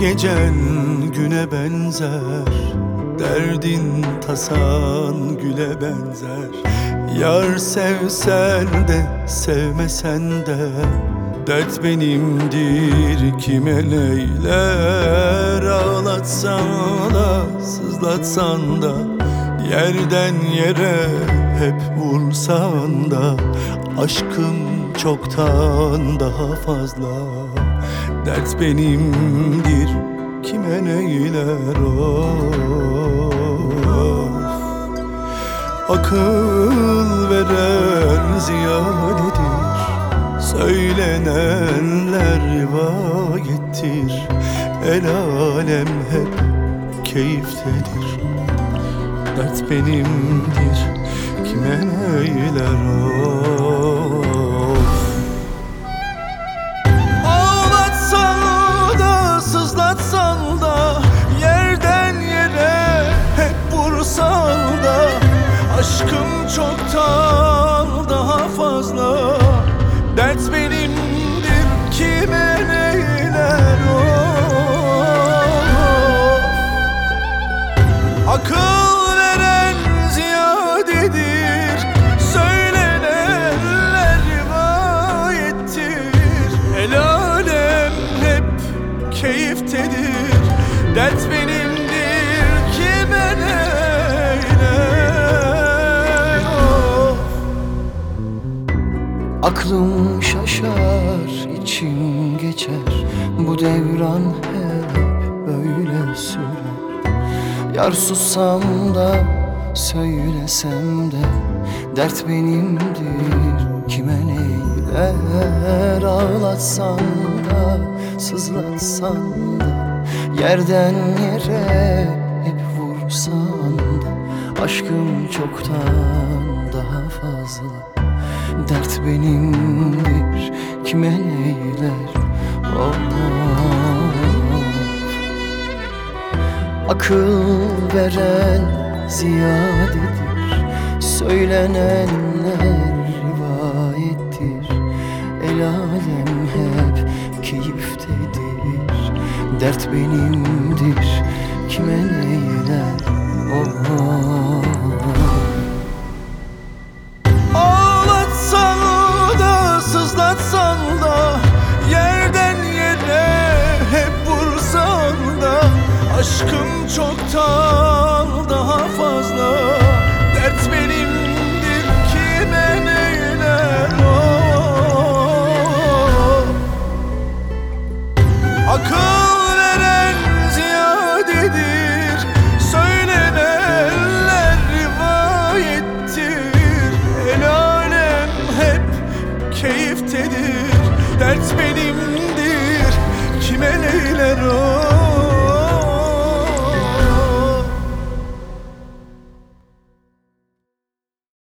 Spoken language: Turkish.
gecen güne benzer. Derdin tasan güle benzer. Yar sevsen de sevmesen de Dert benimdir kime neyler. Ağlatsan da sızlatsan da Yerden yere hep vursan da Aşkım çoktan daha fazla Dert benimdir kime neyler of? Akıl veren ziyadedir Söylenenler rivayettir. El alem hep keyiftedir. Dert benimdir kime neyler of Aşkım çoktan daha fazla. Dert benimdir kime neyler of Akıl veren ziyadedir Söylenenler rivayettir. El alem hep keyiftedir. Dert benimdir Aklım şaşar, içim geçer. Bu devran hep böyle sürer. Yar sussam da, söylesem de Dert benimdir, kime neyler Ağlatsan da, sızlatsan da. Yerden yere hep vursan da Aşkım çoktan daha fazla Dert benimdir kime neyler oh. Akıl veren ziyadedir Söylenenler rivayettir El alem hep keyiftedir Dert benimdir kime neyler oh. dertedir Dert benimdir. Kime neyler o